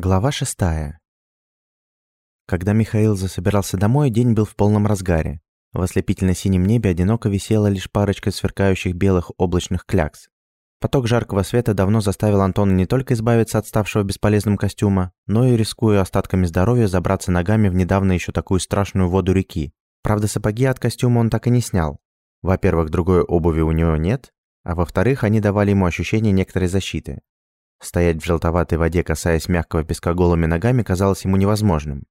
Глава шестая. Когда Михаил засобирался домой, день был в полном разгаре. В ослепительно-синем небе одиноко висела лишь парочка сверкающих белых облачных клякс. Поток жаркого света давно заставил Антона не только избавиться от ставшего бесполезным костюма, но и, рискуя остатками здоровья, забраться ногами в недавно еще такую страшную воду реки. Правда, сапоги от костюма он так и не снял. Во-первых, другой обуви у него нет, а во-вторых, они давали ему ощущение некоторой защиты. Стоять в желтоватой воде, касаясь мягкого песка голыми ногами, казалось ему невозможным.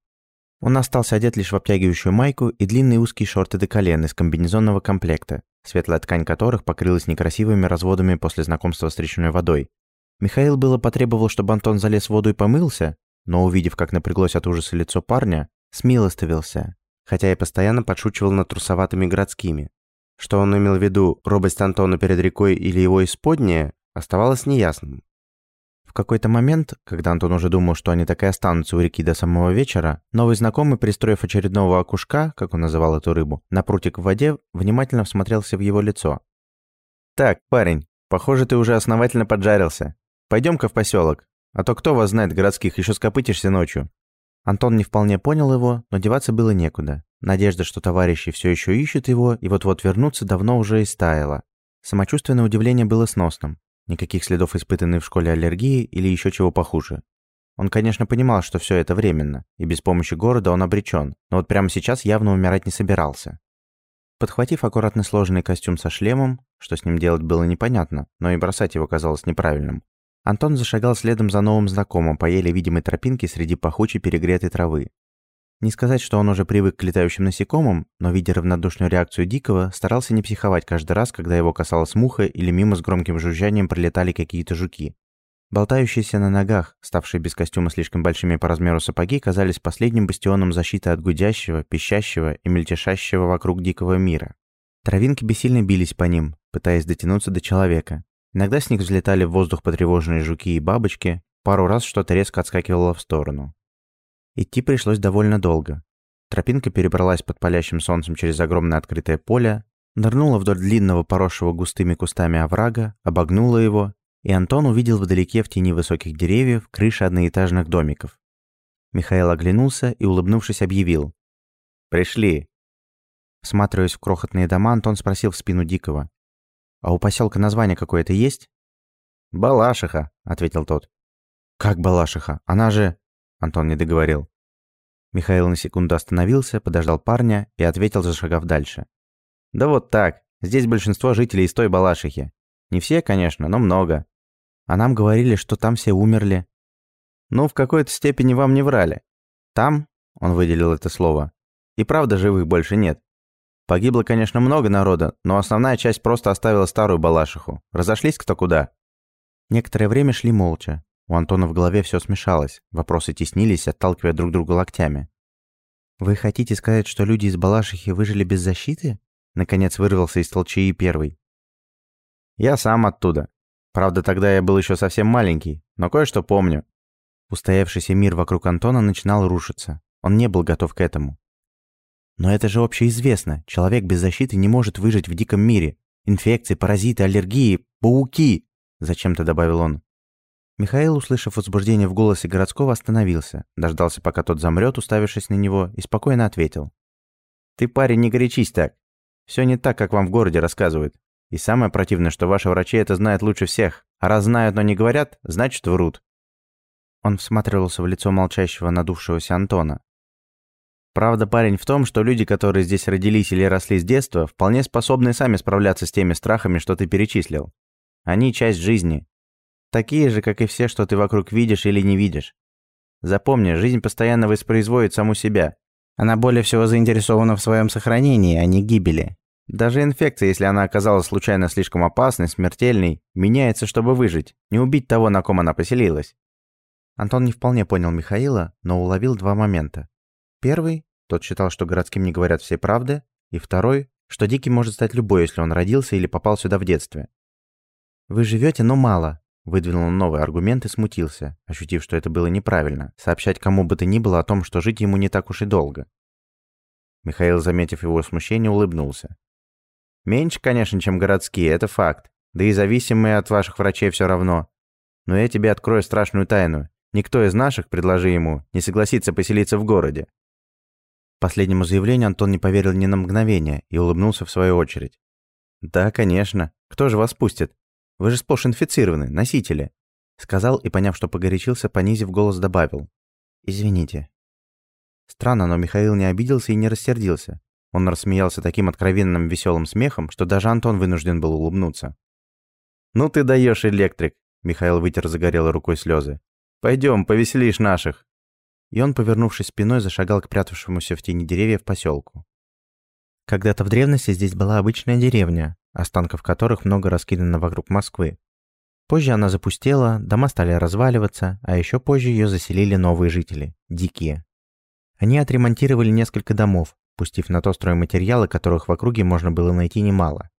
Он остался одет лишь в обтягивающую майку и длинные узкие шорты до колен из комбинезонного комплекта, светлая ткань которых покрылась некрасивыми разводами после знакомства с речной водой. Михаил было потребовал, чтобы Антон залез в воду и помылся, но, увидев, как напряглось от ужаса лицо парня, смилостивился, хотя и постоянно подшучивал над трусоватыми городскими. Что он имел в виду, робость Антона перед рекой или его исподнее, оставалось неясным. В какой-то момент, когда Антон уже думал, что они так и останутся у реки до самого вечера, новый знакомый, пристроив очередного окушка, как он называл эту рыбу, на прутик в воде, внимательно всмотрелся в его лицо. «Так, парень, похоже, ты уже основательно поджарился. Пойдем-ка в поселок, а то кто вас знает городских, еще скопытишься ночью». Антон не вполне понял его, но деваться было некуда. Надежда, что товарищи все еще ищут его и вот-вот вернутся, давно уже истаяла. Самочувственное удивление было сносным. Никаких следов испытанной в школе аллергии или еще чего похуже. Он, конечно, понимал, что все это временно, и без помощи города он обречен, но вот прямо сейчас явно умирать не собирался. Подхватив аккуратно сложенный костюм со шлемом, что с ним делать было непонятно, но и бросать его казалось неправильным, Антон зашагал следом за новым знакомым по еле видимой тропинке среди пахучей перегретой травы. Не сказать, что он уже привык к летающим насекомым, но, видя равнодушную реакцию Дикого, старался не психовать каждый раз, когда его касалась муха или мимо с громким жужжанием пролетали какие-то жуки. Болтающиеся на ногах, ставшие без костюма слишком большими по размеру сапоги, казались последним бастионом защиты от гудящего, пищащего и мельтешащего вокруг дикого мира. Травинки бессильно бились по ним, пытаясь дотянуться до человека. Иногда с них взлетали в воздух потревоженные жуки и бабочки, пару раз что-то резко отскакивало в сторону. Идти пришлось довольно долго. Тропинка перебралась под палящим солнцем через огромное открытое поле, нырнула вдоль длинного поросшего густыми кустами оврага, обогнула его, и Антон увидел вдалеке в тени высоких деревьев крыши одноэтажных домиков. Михаил оглянулся и, улыбнувшись, объявил. «Пришли!» Всматриваясь в крохотные дома, Антон спросил в спину Дикого. «А у поселка название какое-то есть?» «Балашиха», — ответил тот. «Как Балашиха? Она же...» Антон не договорил. Михаил на секунду остановился, подождал парня и ответил, зашагав дальше. «Да вот так. Здесь большинство жителей из той Балашихи. Не все, конечно, но много. А нам говорили, что там все умерли. Ну, в какой-то степени вам не врали. Там, он выделил это слово, и правда живых больше нет. Погибло, конечно, много народа, но основная часть просто оставила старую Балашиху. Разошлись кто куда. Некоторое время шли молча. У Антона в голове все смешалось, вопросы теснились, отталкивая друг друга локтями. «Вы хотите сказать, что люди из Балашихи выжили без защиты?» Наконец вырвался из толчаи первый. «Я сам оттуда. Правда, тогда я был еще совсем маленький, но кое-что помню». Устоявшийся мир вокруг Антона начинал рушиться. Он не был готов к этому. «Но это же общеизвестно. Человек без защиты не может выжить в диком мире. Инфекции, паразиты, аллергии, пауки!» Зачем-то добавил он. Михаил, услышав возбуждение в голосе городского, остановился, дождался, пока тот замрет, уставившись на него, и спокойно ответил. «Ты, парень, не горячись так. Все не так, как вам в городе рассказывают. И самое противное, что ваши врачи это знают лучше всех. А раз знают, но не говорят, значит, врут». Он всматривался в лицо молчащего, надувшегося Антона. Правда, парень, в том, что люди, которые здесь родились или росли с детства, вполне способны сами справляться с теми страхами, что ты перечислил. Они часть жизни, Такие же, как и все, что ты вокруг видишь или не видишь. Запомни, жизнь постоянно воспроизводит саму себя. Она более всего заинтересована в своем сохранении, а не гибели. Даже инфекция, если она оказалась случайно слишком опасной, смертельной, меняется, чтобы выжить, не убить того, на ком она поселилась. Антон не вполне понял Михаила, но уловил два момента. Первый, тот считал, что городским не говорят все правды, и второй, что дикий может стать любой, если он родился или попал сюда в детстве. Вы живете, но мало, Выдвинул новый аргумент и смутился, ощутив, что это было неправильно, сообщать кому бы то ни было о том, что жить ему не так уж и долго. Михаил, заметив его смущение, улыбнулся. «Меньше, конечно, чем городские, это факт. Да и зависимые от ваших врачей все равно. Но я тебе открою страшную тайну. Никто из наших, предложи ему, не согласится поселиться в городе. Последнему заявлению Антон не поверил ни на мгновение и улыбнулся в свою очередь. «Да, конечно. Кто же вас пустит? Вы же сплошь инфицированы, носители», — сказал и, поняв, что погорячился, понизив голос, добавил. «Извините». Странно, но Михаил не обиделся и не рассердился. Он рассмеялся таким откровенным веселым смехом, что даже Антон вынужден был улыбнуться. «Ну ты даешь, электрик!» Михаил вытер загорелой рукой слезы. Пойдем, повеселишь наших!» И он, повернувшись спиной, зашагал к прятавшемуся в тени деревьев поселку. Когда-то в древности здесь была обычная деревня, останков которых много раскидано вокруг Москвы. Позже она запустела, дома стали разваливаться, а еще позже ее заселили новые жители – дикие. Они отремонтировали несколько домов, пустив на то стройматериалы, которых в округе можно было найти немало.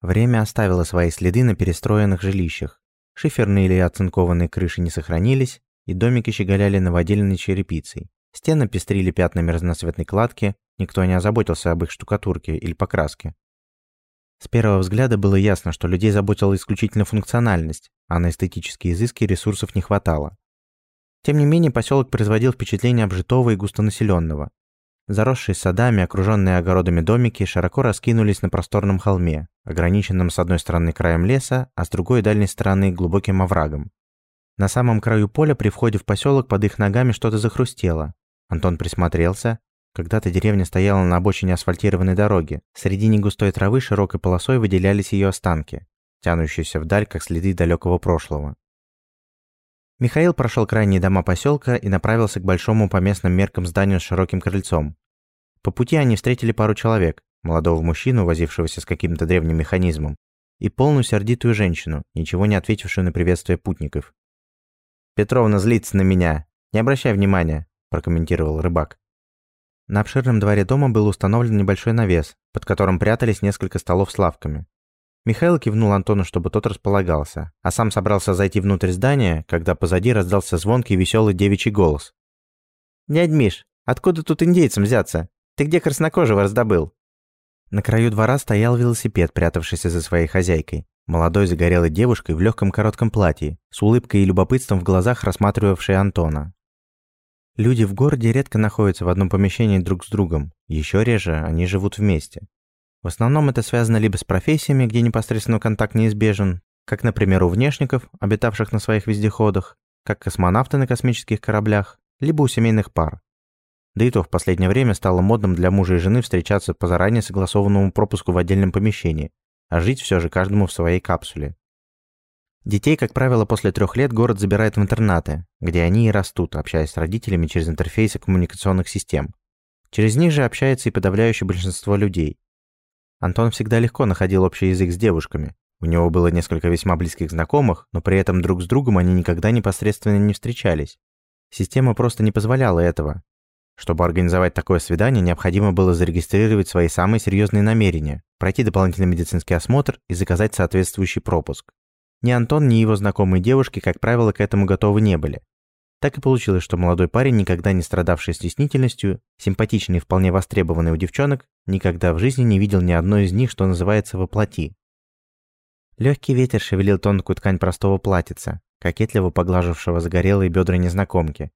Время оставило свои следы на перестроенных жилищах, Шиферные или оцинкованные крыши не сохранились, и домики щеголяли новодельной черепицей. Стены пестрили пятнами разноцветной кладки, никто не озаботился об их штукатурке или покраске. С первого взгляда было ясно, что людей заботила исключительно функциональность, а на эстетические изыски ресурсов не хватало. Тем не менее, поселок производил впечатление обжитого и густонаселенного. Заросшие садами, окруженные огородами домики широко раскинулись на просторном холме, ограниченном с одной стороны краем леса, а с другой дальней стороны глубоким оврагом. На самом краю поля при входе в поселок под их ногами что-то захрустело. Антон присмотрелся. Когда-то деревня стояла на обочине асфальтированной дороги. Среди негустой травы широкой полосой выделялись ее останки, тянущиеся вдаль, как следы далекого прошлого. Михаил прошел крайние дома поселка и направился к большому по местным меркам зданию с широким крыльцом. По пути они встретили пару человек, молодого мужчину, возившегося с каким-то древним механизмом, и полную сердитую женщину, ничего не ответившую на приветствие путников. «Петровна злится на меня. Не обращай внимания», – прокомментировал рыбак. На обширном дворе дома был установлен небольшой навес, под которым прятались несколько столов с лавками. Михаил кивнул Антону, чтобы тот располагался, а сам собрался зайти внутрь здания, когда позади раздался звонкий веселый девичий голос. «Дядь Миш, откуда тут индейцам взяться? Ты где краснокожего раздобыл?» На краю двора стоял велосипед, прятавшийся за своей хозяйкой. Молодой загорелой девушкой в легком коротком платье, с улыбкой и любопытством в глазах рассматривавшей Антона. Люди в городе редко находятся в одном помещении друг с другом, еще реже они живут вместе. В основном это связано либо с профессиями, где непосредственный контакт неизбежен, как, например, у внешников, обитавших на своих вездеходах, как космонавты на космических кораблях, либо у семейных пар. Да и то в последнее время стало модным для мужа и жены встречаться по заранее согласованному пропуску в отдельном помещении, а жить все же каждому в своей капсуле. Детей, как правило, после трех лет город забирает в интернаты, где они и растут, общаясь с родителями через интерфейсы коммуникационных систем. Через них же общается и подавляющее большинство людей, Антон всегда легко находил общий язык с девушками. У него было несколько весьма близких знакомых, но при этом друг с другом они никогда непосредственно не встречались. Система просто не позволяла этого. Чтобы организовать такое свидание, необходимо было зарегистрировать свои самые серьезные намерения, пройти дополнительный медицинский осмотр и заказать соответствующий пропуск. Ни Антон, ни его знакомые девушки, как правило, к этому готовы не были. Так и получилось, что молодой парень, никогда не страдавший стеснительностью, симпатичный и вполне востребованный у девчонок, никогда в жизни не видел ни одной из них, что называется, воплоти. Легкий ветер шевелил тонкую ткань простого платьица, кокетливо поглажившего загорелые бедра незнакомки.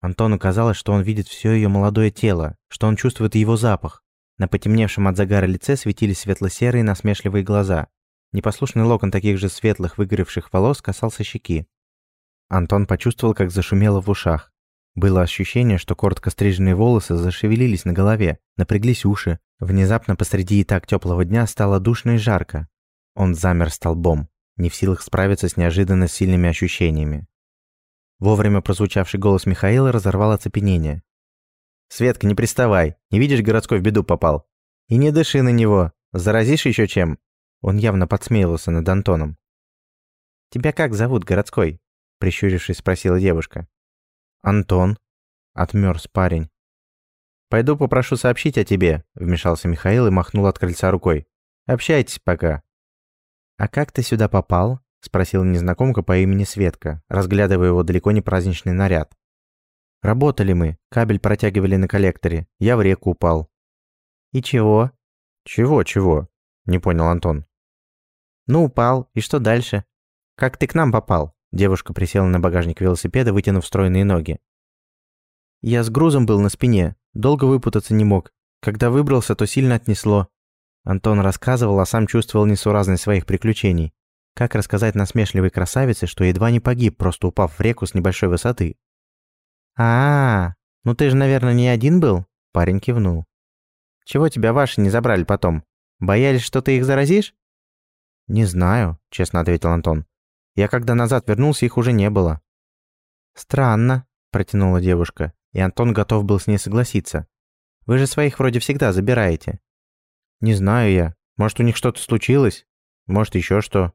Антону казалось, что он видит все ее молодое тело, что он чувствует его запах. На потемневшем от загара лице светились светло-серые насмешливые глаза. Непослушный локон таких же светлых выгоревших волос касался щеки. Антон почувствовал, как зашумело в ушах. Было ощущение, что коротко стриженные волосы зашевелились на голове, напряглись уши. Внезапно посреди и так теплого дня стало душно и жарко. Он замер столбом, не в силах справиться с неожиданно сильными ощущениями. Вовремя прозвучавший голос Михаила разорвал оцепенение. «Светка, не приставай. Не видишь, городской в беду попал. И не дыши на него. Заразишь еще чем?» Он явно подсмеивался над Антоном. «Тебя как зовут, городской?» прищурившись, спросила девушка. «Антон», — отмёрз парень. «Пойду попрошу сообщить о тебе», — вмешался Михаил и махнул от крыльца рукой. «Общайтесь пока». «А как ты сюда попал?» — спросила незнакомка по имени Светка, разглядывая его далеко не праздничный наряд. «Работали мы, кабель протягивали на коллекторе, я в реку упал». «И чего?» «Чего, чего?» — не понял Антон. «Ну, упал, и что дальше? Как ты к нам попал?» Девушка присела на багажник велосипеда, вытянув стройные ноги. Я с грузом был на спине, долго выпутаться не мог. Когда выбрался, то сильно отнесло. Антон рассказывал, а сам чувствовал несуразность своих приключений. Как рассказать насмешливой красавице, что едва не погиб, просто упав в реку с небольшой высоты? а, -а, -а ну ты же, наверное, не один был?» Парень кивнул. «Чего тебя ваши не забрали потом? Боялись, что ты их заразишь?» «Не знаю», — честно ответил Антон. Я когда назад вернулся, их уже не было». «Странно», – протянула девушка, и Антон готов был с ней согласиться. «Вы же своих вроде всегда забираете». «Не знаю я. Может, у них что-то случилось? Может, еще что?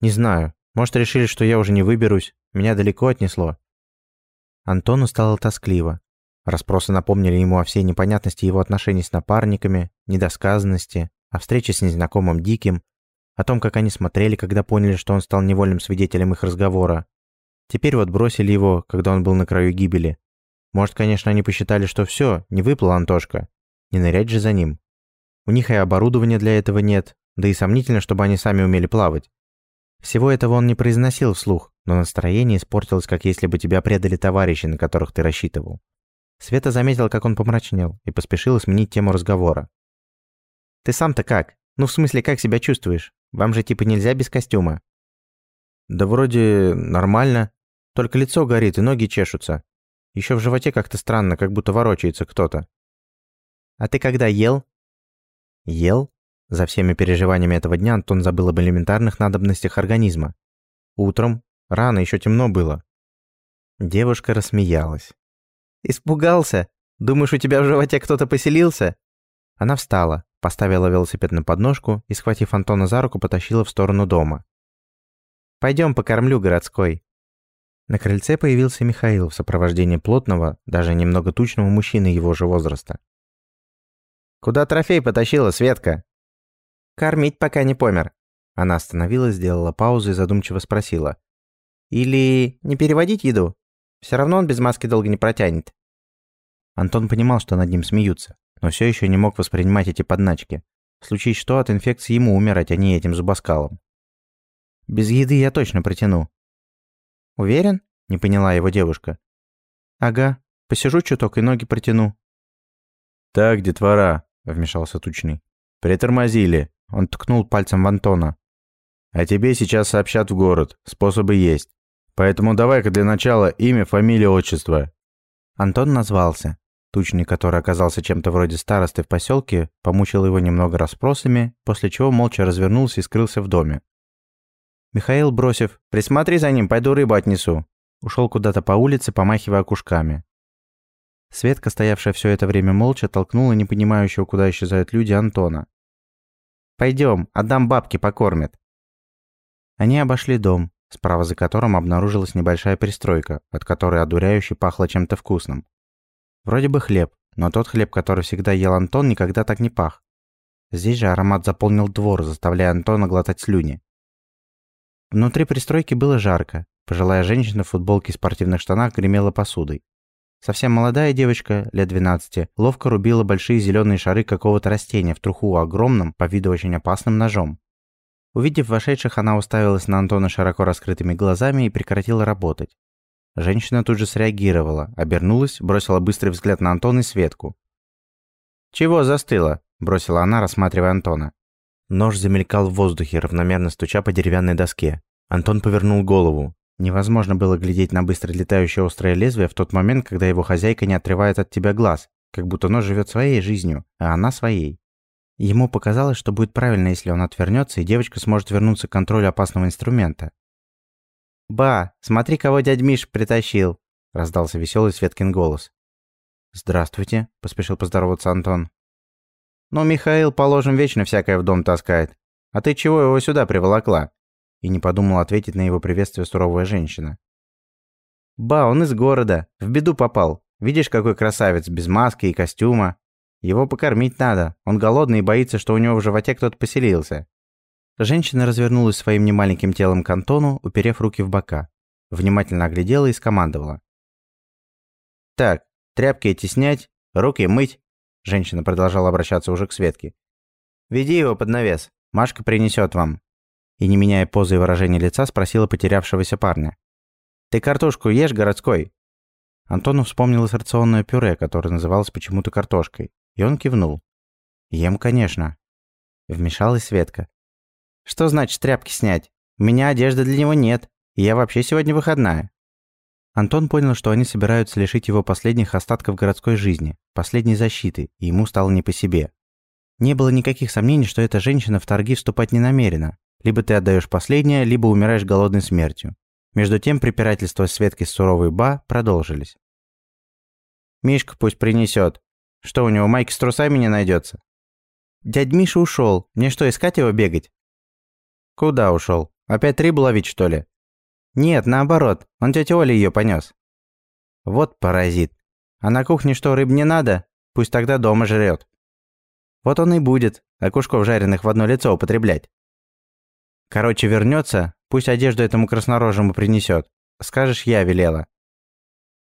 Не знаю. Может, решили, что я уже не выберусь. Меня далеко отнесло». Антону стало тоскливо. Распросы напомнили ему о всей непонятности его отношений с напарниками, недосказанности, о встрече с незнакомым Диким, о том, как они смотрели, когда поняли, что он стал невольным свидетелем их разговора. Теперь вот бросили его, когда он был на краю гибели. Может, конечно, они посчитали, что все, не выплыл Антошка. Не нырять же за ним. У них и оборудования для этого нет, да и сомнительно, чтобы они сами умели плавать. Всего этого он не произносил вслух, но настроение испортилось, как если бы тебя предали товарищи, на которых ты рассчитывал. Света заметила, как он помрачнел, и поспешила сменить тему разговора. «Ты сам-то как? Ну, в смысле, как себя чувствуешь? Вам же типа нельзя без костюма?» «Да вроде нормально. Только лицо горит и ноги чешутся. Еще в животе как-то странно, как будто ворочается кто-то». «А ты когда ел?» «Ел?» За всеми переживаниями этого дня Антон забыл об элементарных надобностях организма. Утром, рано, еще темно было. Девушка рассмеялась. «Испугался? Думаешь, у тебя в животе кто-то поселился?» Она встала, Поставила велосипед на подножку и, схватив Антона за руку, потащила в сторону дома. «Пойдем покормлю городской». На крыльце появился Михаил в сопровождении плотного, даже немного тучного мужчины его же возраста. «Куда трофей потащила, Светка?» «Кормить, пока не помер». Она остановилась, сделала паузу и задумчиво спросила. «Или не переводить еду? Все равно он без маски долго не протянет». Антон понимал, что над ним смеются но все еще не мог воспринимать эти подначки. Случае что, от инфекции ему умирать, а не этим зубоскалом. «Без еды я точно протяну». «Уверен?» – не поняла его девушка. «Ага, посижу чуток и ноги протяну». «Так, детвора», – вмешался Тучный. «Притормозили», – он ткнул пальцем в Антона. «А тебе сейчас сообщат в город, способы есть. Поэтому давай-ка для начала имя, фамилия, отчество». Антон назвался. Тучный, который оказался чем-то вроде старосты в поселке, помучил его немного расспросами, после чего молча развернулся и скрылся в доме. Михаил, бросив «Присмотри за ним, пойду рыбу отнесу», ушел куда-то по улице, помахивая окушками. Светка, стоявшая все это время молча, толкнула непонимающего, куда исчезают люди, Антона. «Пойдем, отдам бабки, покормят». Они обошли дом, справа за которым обнаружилась небольшая пристройка, от которой одуряюще пахло чем-то вкусным. Вроде бы хлеб, но тот хлеб, который всегда ел Антон, никогда так не пах. Здесь же аромат заполнил двор, заставляя Антона глотать слюни. Внутри пристройки было жарко. Пожилая женщина в футболке и спортивных штанах гремела посудой. Совсем молодая девочка, лет 12, ловко рубила большие зеленые шары какого-то растения в труху огромным, по виду очень опасным ножом. Увидев вошедших, она уставилась на Антона широко раскрытыми глазами и прекратила работать. Женщина тут же среагировала, обернулась, бросила быстрый взгляд на Антона и Светку. «Чего застыла?» – бросила она, рассматривая Антона. Нож замелькал в воздухе, равномерно стуча по деревянной доске. Антон повернул голову. Невозможно было глядеть на быстро летающее острое лезвие в тот момент, когда его хозяйка не отрывает от тебя глаз, как будто нож живет своей жизнью, а она своей. Ему показалось, что будет правильно, если он отвернется, и девочка сможет вернуться к контролю опасного инструмента. «Ба, смотри, кого дядь Миш притащил!» – раздался веселый Светкин голос. «Здравствуйте», – поспешил поздороваться Антон. «Ну, Михаил, положим, вечно всякое в дом таскает. А ты чего его сюда приволокла?» И не подумал ответить на его приветствие суровая женщина. «Ба, он из города, в беду попал. Видишь, какой красавец, без маски и костюма. Его покормить надо, он голодный и боится, что у него в животе кто-то поселился. Женщина развернулась своим немаленьким телом к Антону, уперев руки в бока. Внимательно оглядела и скомандовала. «Так, тряпки эти снять, руки мыть». Женщина продолжала обращаться уже к Светке. «Веди его под навес, Машка принесет вам». И не меняя позы и выражения лица, спросила потерявшегося парня. Ты картошку ешь, городской?» Антону вспомнилось рационное пюре, которое называлось почему-то картошкой, и он кивнул. «Ем, конечно». Вмешалась Светка. «Что значит тряпки снять? У меня одежды для него нет, и я вообще сегодня выходная». Антон понял, что они собираются лишить его последних остатков городской жизни, последней защиты, и ему стало не по себе. Не было никаких сомнений, что эта женщина в торги вступать не намерена. Либо ты отдаешь последнее, либо умираешь голодной смертью. Между тем препирательства Светки с суровой Ба продолжились. «Мишка пусть принесет. Что, у него майки с трусами не найдется? «Дядь Миша ушел. Мне что, искать его бегать?» «Куда ушел? Опять рыбу ловить, что ли?» «Нет, наоборот. Он тетя Оля ее понес. «Вот паразит. А на кухне что, рыб не надо? Пусть тогда дома жрет. Вот он и будет, окушков жареных в одно лицо употреблять. Короче, вернется, пусть одежду этому краснорожему принесет. Скажешь, я велела.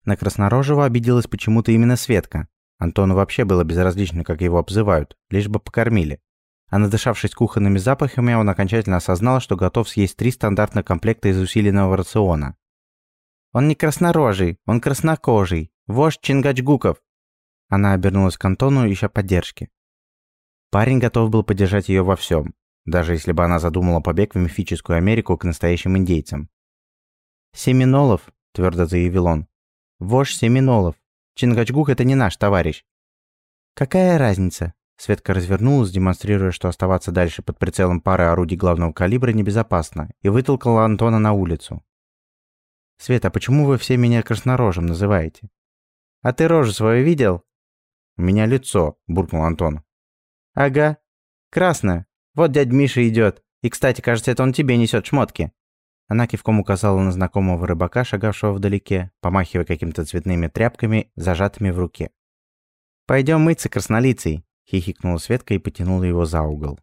На краснорожего обиделась почему-то именно Светка. Антону вообще было безразлично, как его обзывают, лишь бы покормили. А надышавшись кухонными запахами, он окончательно осознал, что готов съесть три стандартных комплекта из усиленного рациона. «Он не краснорожий, он краснокожий. Вождь Чингачгуков». Она обернулась к Антону, ища поддержки. Парень готов был поддержать ее во всем даже если бы она задумала побег в мифическую Америку к настоящим индейцам. «Семинолов», – твердо заявил он. «Вождь Семинолов. Чингачгук – это не наш товарищ». «Какая разница?» Светка развернулась, демонстрируя, что оставаться дальше под прицелом пары орудий главного калибра небезопасно, и вытолкала Антона на улицу. «Света, а почему вы все меня краснорожим называете?» «А ты рожу свою видел?» «У меня лицо», – буркнул Антон. «Ага. Красное. Вот дядь Миша идет. И, кстати, кажется, это он тебе несет шмотки». Она кивком указала на знакомого рыбака, шагавшего вдалеке, помахивая какими-то цветными тряпками, зажатыми в руке. «Пойдем мыться, краснолицей», – хихикнула Светка и потянула его за угол.